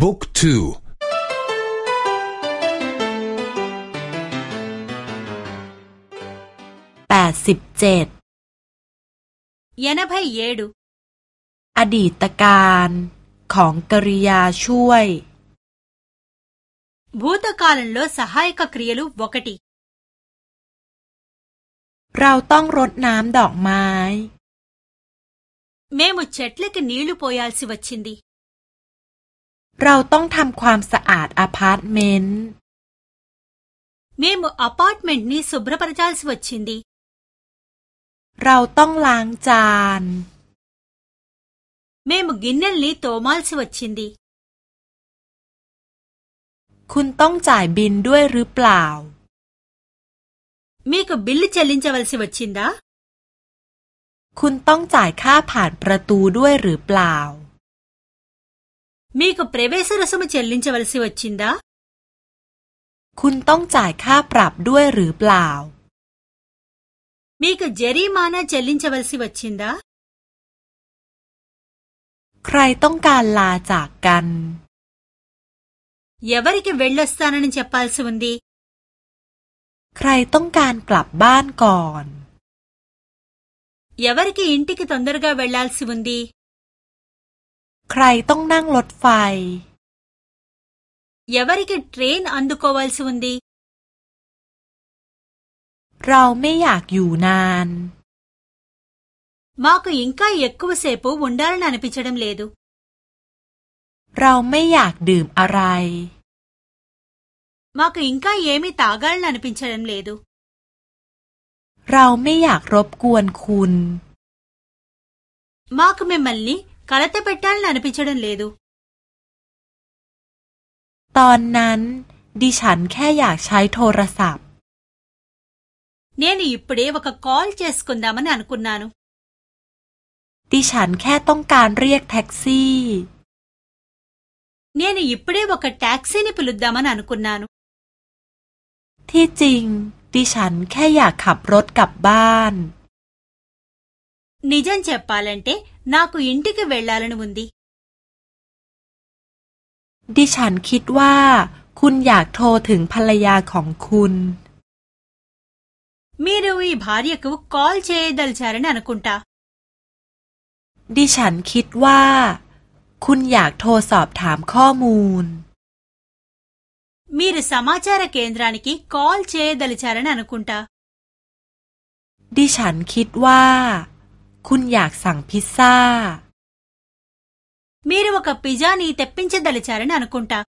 บุกทูแปดสิบเจ็ดยานาภัยเยดูอดีตการของกริยาช่วย บูตกาลนลสหายกกริยลูวกติ เราต้องรดน้ำดอกไม้เมมุเช็ตเลกนีลูปอยาลสิวัชินดีเราต้องทำความสะอาดอพาร์ตเมนต์มีมอพาร์ตเมนต์นี้สุบรปรจ ర చ ా ల ్ స ิ వ ด్ చ ింเราต้องล้างจาน మ มมు గ ินเนె ల ్ న ిตో మ ాส్ స ి వ చ ్ చ ిคุณต้องจ่ายบินด้วยหรือเปล่ามีกับบิลลจ చ ె ల ్ ల ిం చ ว ల สด వ చ ్ చ ింคุณต้องจ่ายค่าผ่านประตูด้วยหรือเปล่า మీకు ప เ ర వ ే శ ర ుะสมు చ ెล్ ల ిం చ వ ล స ి వచ్చిందా คุณต้องจ่ายค่าปรับด้วยหรือเปล่า มีกับเจอรี่มานาเจลลินจชวัลซิวัชินดาใครต้องการลาจากกันเยาวริกเวลลสตานันเจพัลสุวันดีใครต้องการกลับบ้านก่อนเยาวริกอินทิกตันดรกาเวลลาลสุวันดีใครต้องนั่งรถไฟเยาวริกเทรนอันดุโควัลสุนดีเราไม่อยากอยู่นานมาคือยิงก็ยักกุบเสพูวุ่นดารนันพิชดมเลดูเราไม่อยากดื่มอะไรมาคือยิงก็เย่มีตากันนันพิชดมเลดูเราไม่อยากรบกวนคุณมาคุยไม่มันลี่ కలత పెట్టాలని అ న ి ప ชం చ డ เลే ద ుตอนนั้นดิฉันแค่อยากใช้โทรศัพท์ เนี่ยนี่ปเดวกคอลเจสกุนดามันนันคุณนานุดิฉันแค่ต้องการเรียกแท็กซี่เนี่ยนี่ปเดวกคแท็กซี่นี่ปลุดดามันนันคุณนานุที่จริงดิฉันแค่อยากขับรถกลับบ้านน నిజం చ ె ప ్ ప ా ల น ట ే నాకు ఇంటికి వ ె ళ ్ลా ల న ి ఉ ం ద นดีดิฉันคิดว่า คุณอยากโทรถึงภรรยาของคุณมีเรื่องวิบารรรยาคุณคอลเชยดัลชารนะนะคุณตาดิฉันคิดว่าคุณอยากโทรสอบถามข้อมูลมีเรื่องสมาชาระเกณฑ์รานกีคอลเชยดัลชารนะนะคุณตาดิฉันคิดว่าคุณอยากสั่งพิซซ่า మీరు ఒక పిజ్జాని తెప్పించదలిచారని అనుకుంటా